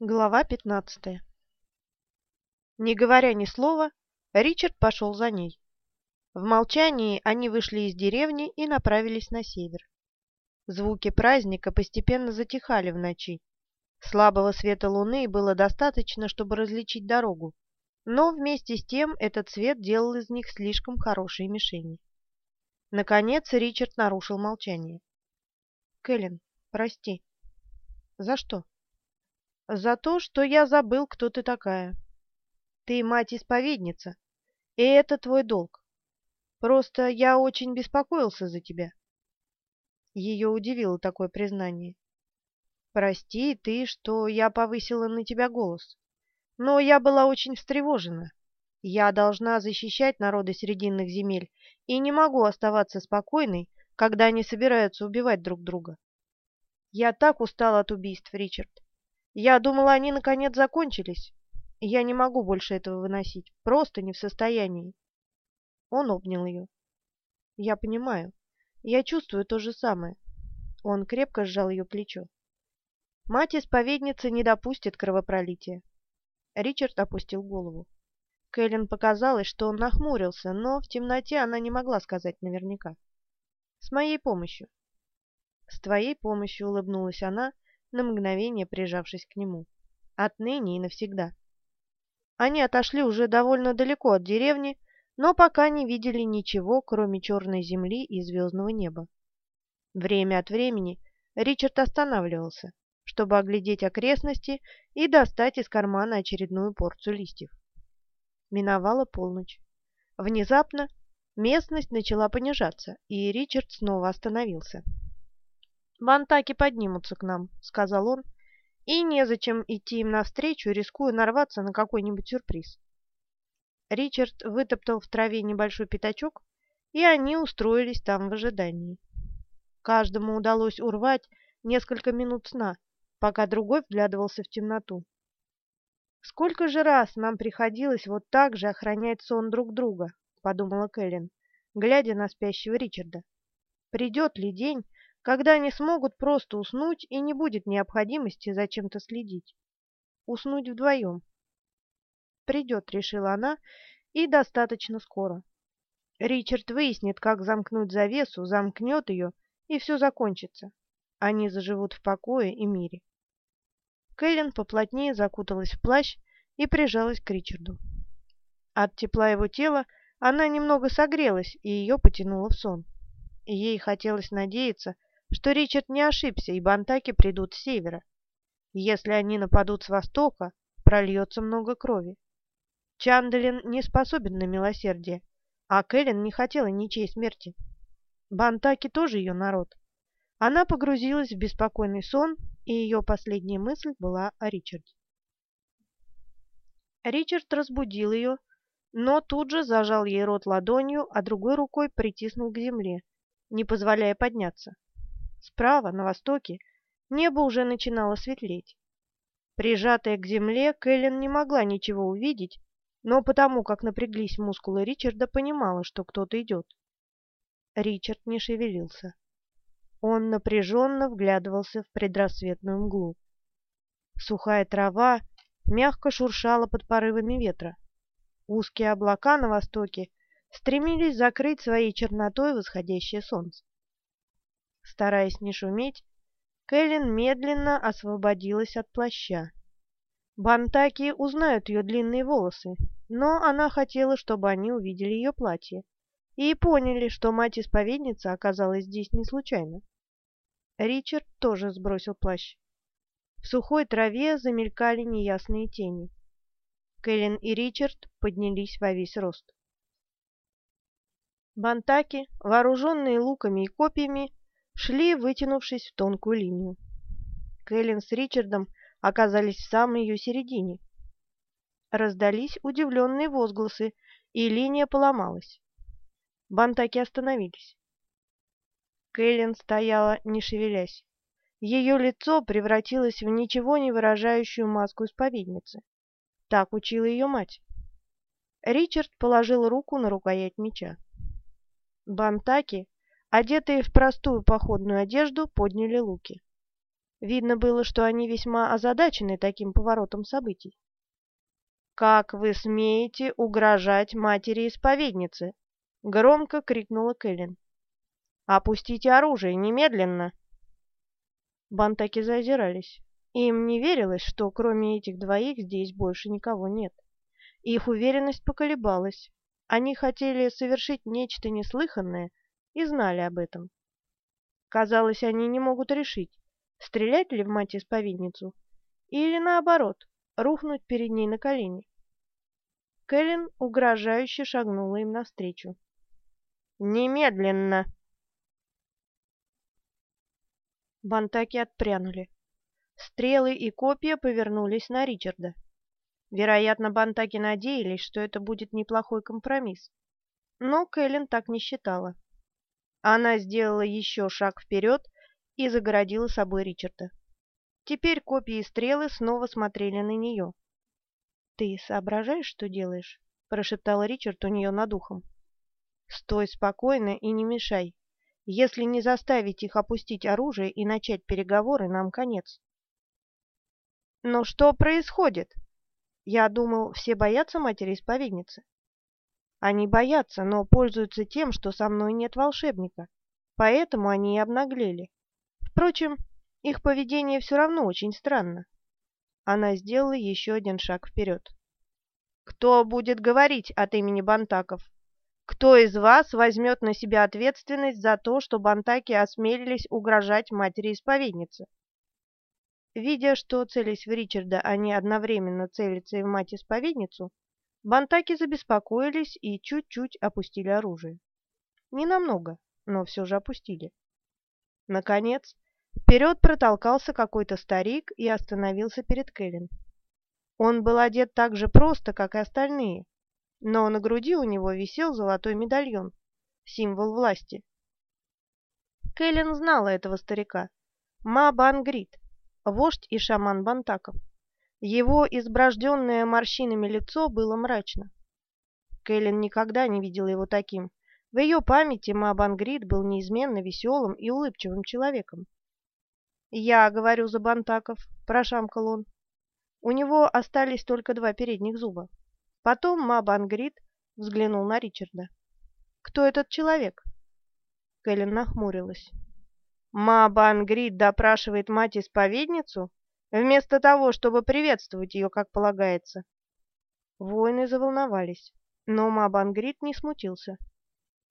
Глава 15 Не говоря ни слова, Ричард пошел за ней. В молчании они вышли из деревни и направились на север. Звуки праздника постепенно затихали в ночи. Слабого света луны было достаточно, чтобы различить дорогу, но вместе с тем этот свет делал из них слишком хорошие мишени. Наконец Ричард нарушил молчание. «Кэлен, прости». «За что?» За то, что я забыл, кто ты такая. Ты мать-исповедница, и это твой долг. Просто я очень беспокоился за тебя. Ее удивило такое признание. Прости ты, что я повысила на тебя голос. Но я была очень встревожена. Я должна защищать народы Срединных земель и не могу оставаться спокойной, когда они собираются убивать друг друга. Я так устала от убийств, Ричард. Я думала, они наконец закончились. Я не могу больше этого выносить. Просто не в состоянии. Он обнял ее. Я понимаю. Я чувствую то же самое. Он крепко сжал ее плечо. Мать-исповедница не допустит кровопролития. Ричард опустил голову. Кэлен показалось, что он нахмурился, но в темноте она не могла сказать наверняка. «С моей помощью». «С твоей помощью», — улыбнулась она, — на мгновение прижавшись к нему. Отныне и навсегда. Они отошли уже довольно далеко от деревни, но пока не видели ничего, кроме черной земли и звездного неба. Время от времени Ричард останавливался, чтобы оглядеть окрестности и достать из кармана очередную порцию листьев. Миновала полночь. Внезапно местность начала понижаться, и Ричард снова остановился. «Бантаки поднимутся к нам», — сказал он, — «и незачем идти им навстречу, рискуя нарваться на какой-нибудь сюрприз». Ричард вытоптал в траве небольшой пятачок, и они устроились там в ожидании. Каждому удалось урвать несколько минут сна, пока другой вглядывался в темноту. «Сколько же раз нам приходилось вот так же охранять сон друг друга», — подумала Кэлен, глядя на спящего Ричарда. «Придет ли день, когда они смогут просто уснуть и не будет необходимости за чем-то следить. Уснуть вдвоем. Придет, решила она, и достаточно скоро. Ричард выяснит, как замкнуть завесу, замкнет ее, и все закончится. Они заживут в покое и мире. Кэлен поплотнее закуталась в плащ и прижалась к Ричарду. От тепла его тела она немного согрелась, и ее потянуло в сон. Ей хотелось надеяться, что Ричард не ошибся, и бантаки придут с севера. Если они нападут с востока, прольется много крови. Чандалин не способен на милосердие, а Кэлен не хотела ничьей смерти. Бантаки тоже ее народ. Она погрузилась в беспокойный сон, и ее последняя мысль была о Ричарде. Ричард разбудил ее, но тут же зажал ей рот ладонью, а другой рукой притиснул к земле, не позволяя подняться. Справа, на востоке, небо уже начинало светлеть. Прижатая к земле, Кэлен не могла ничего увидеть, но потому как напряглись мускулы Ричарда, понимала, что кто-то идет. Ричард не шевелился. Он напряженно вглядывался в предрассветную мглу. Сухая трава мягко шуршала под порывами ветра. Узкие облака на востоке стремились закрыть своей чернотой восходящее солнце. Стараясь не шуметь, Кэлен медленно освободилась от плаща. Бантаки узнают ее длинные волосы, но она хотела, чтобы они увидели ее платье и поняли, что мать-исповедница оказалась здесь не случайно. Ричард тоже сбросил плащ. В сухой траве замелькали неясные тени. Кэлен и Ричард поднялись во весь рост. Бантаки, вооруженные луками и копьями, шли, вытянувшись в тонкую линию. Кэлен с Ричардом оказались в самой ее середине. Раздались удивленные возгласы, и линия поломалась. Бантаки остановились. Кэлен стояла, не шевелясь. Ее лицо превратилось в ничего не выражающую маску исповедницы. Так учила ее мать. Ричард положил руку на рукоять меча. Бантаки одетые в простую походную одежду, подняли луки. Видно было, что они весьма озадачены таким поворотом событий. «Как вы смеете угрожать матери-исповеднице?» — громко крикнула Кэлен. «Опустите оружие немедленно!» Бантаки зазирались. Им не верилось, что кроме этих двоих здесь больше никого нет. Их уверенность поколебалась. Они хотели совершить нечто неслыханное и знали об этом. Казалось, они не могут решить, стрелять ли в мать-исповедницу или, наоборот, рухнуть перед ней на колени. Кэлен угрожающе шагнула им навстречу. «Немедленно!» Бантаки отпрянули. Стрелы и копья повернулись на Ричарда. Вероятно, Бантаки надеялись, что это будет неплохой компромисс. Но Кэлен так не считала. Она сделала еще шаг вперед и загородила собой Ричарда. Теперь копья и стрелы снова смотрели на нее. «Ты соображаешь, что делаешь?» — прошептал Ричард у нее над ухом. «Стой спокойно и не мешай. Если не заставить их опустить оружие и начать переговоры, нам конец». «Но что происходит?» «Я думал, все боятся матери-исповедницы». «Они боятся, но пользуются тем, что со мной нет волшебника. Поэтому они и обнаглели. Впрочем, их поведение все равно очень странно. Она сделала еще один шаг вперед. «Кто будет говорить от имени Бантаков? Кто из вас возьмет на себя ответственность за то, что Бантаки осмелились угрожать матери-исповеднице?» Видя, что, целясь в Ричарда, они одновременно целятся и в мать-исповедницу, Бантаки забеспокоились и чуть-чуть опустили оружие. Ненамного, но все же опустили. Наконец, Вперед протолкался какой-то старик и остановился перед Кэлен. Он был одет так же просто, как и остальные, но на груди у него висел золотой медальон, символ власти. Кэлен знала этого старика. Ма Бангрид, вождь и шаман Бантаков. Его изброжденное морщинами лицо было мрачно. Кэлен никогда не видела его таким. В ее памяти Ма Бангрид был неизменно веселым и улыбчивым человеком. «Я говорю за Бантаков», — прошамкал он. У него остались только два передних зуба. Потом Мабангрид взглянул на Ричарда. «Кто этот человек?» Кэлен нахмурилась. Мабангрид допрашивает мать-исповедницу, вместо того, чтобы приветствовать ее, как полагается. Воины заволновались, но Мабангрид не смутился.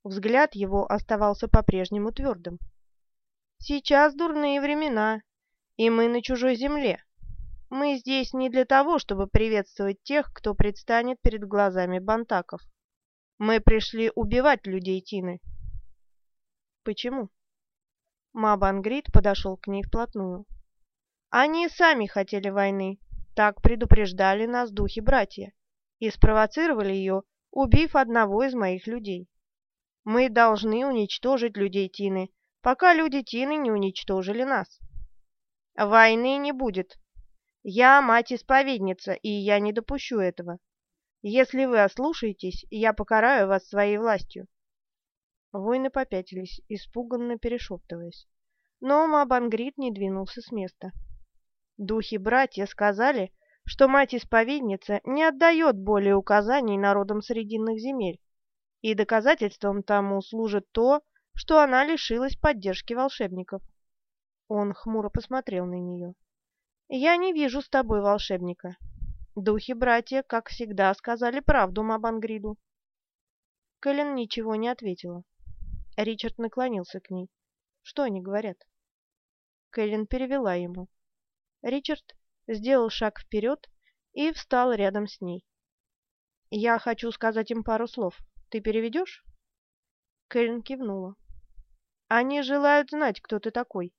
Взгляд его оставался по-прежнему твердым. Сейчас дурные времена, и мы на чужой земле. Мы здесь не для того, чтобы приветствовать тех, кто предстанет перед глазами бантаков. Мы пришли убивать людей Тины. Почему? Мабангрид подошел к ней вплотную. Они сами хотели войны, так предупреждали нас духи-братья, и спровоцировали ее, убив одного из моих людей. Мы должны уничтожить людей Тины, пока люди Тины не уничтожили нас. Войны не будет. Я мать-исповедница, и я не допущу этого. Если вы ослушаетесь, я покараю вас своей властью. Воины попятились, испуганно перешептываясь. Но Мабангрид не двинулся с места. Духи-братья сказали, что мать-исповедница не отдает более указаний народам Срединных земель, и доказательством тому служит то, что она лишилась поддержки волшебников. Он хмуро посмотрел на нее. «Я не вижу с тобой волшебника. Духи-братья, как всегда, сказали правду Мабангриду». Кэлен ничего не ответила. Ричард наклонился к ней. «Что они говорят?» Кэлен перевела ему. Ричард сделал шаг вперед и встал рядом с ней. «Я хочу сказать им пару слов. Ты переведешь?» Кэлен кивнула. Они желают знать, кто ты такой.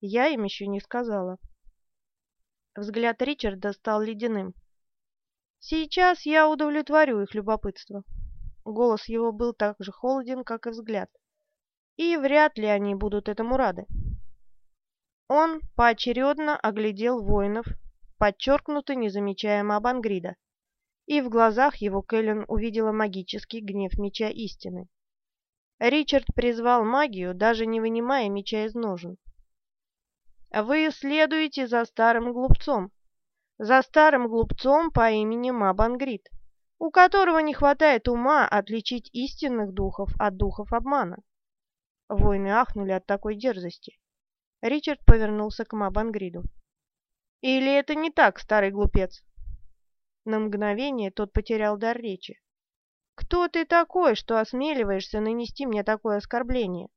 Я им еще не сказала. Взгляд Ричарда стал ледяным. Сейчас я удовлетворю их любопытство. Голос его был так же холоден, как и взгляд. И вряд ли они будут этому рады. Он поочередно оглядел воинов, подчеркнуто не замечая Мабангрида, и в глазах его Кэлен увидела магический гнев меча истины. Ричард призвал магию, даже не вынимая меча из ножен. Вы следуете за старым глупцом. За старым глупцом по имени Мабангрид, у которого не хватает ума отличить истинных духов от духов обмана. Воины ахнули от такой дерзости. Ричард повернулся к Мабангриду. «Или это не так, старый глупец?» На мгновение тот потерял дар речи. «Кто ты такой, что осмеливаешься нанести мне такое оскорбление?»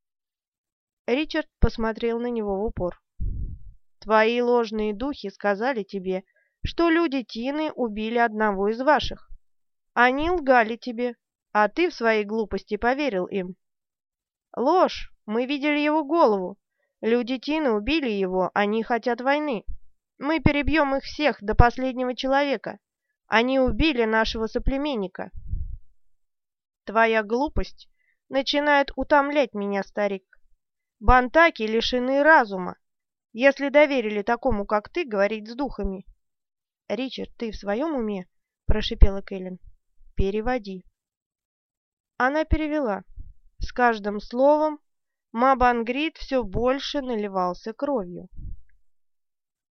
Ричард посмотрел на него в упор. «Твои ложные духи сказали тебе, что люди Тины убили одного из ваших. Они лгали тебе, а ты в своей глупости поверил им. Ложь! Мы видели его голову. Люди Тины убили его, они хотят войны. Мы перебьем их всех до последнего человека. Они убили нашего соплеменника. Твоя глупость начинает утомлять меня, старик. Бантаки лишены разума, если доверили такому, как ты, говорить с духами. Ричард, ты в своем уме? Прошипела Кэлен. Переводи. Она перевела. С каждым словом Мабангрид все больше наливался кровью.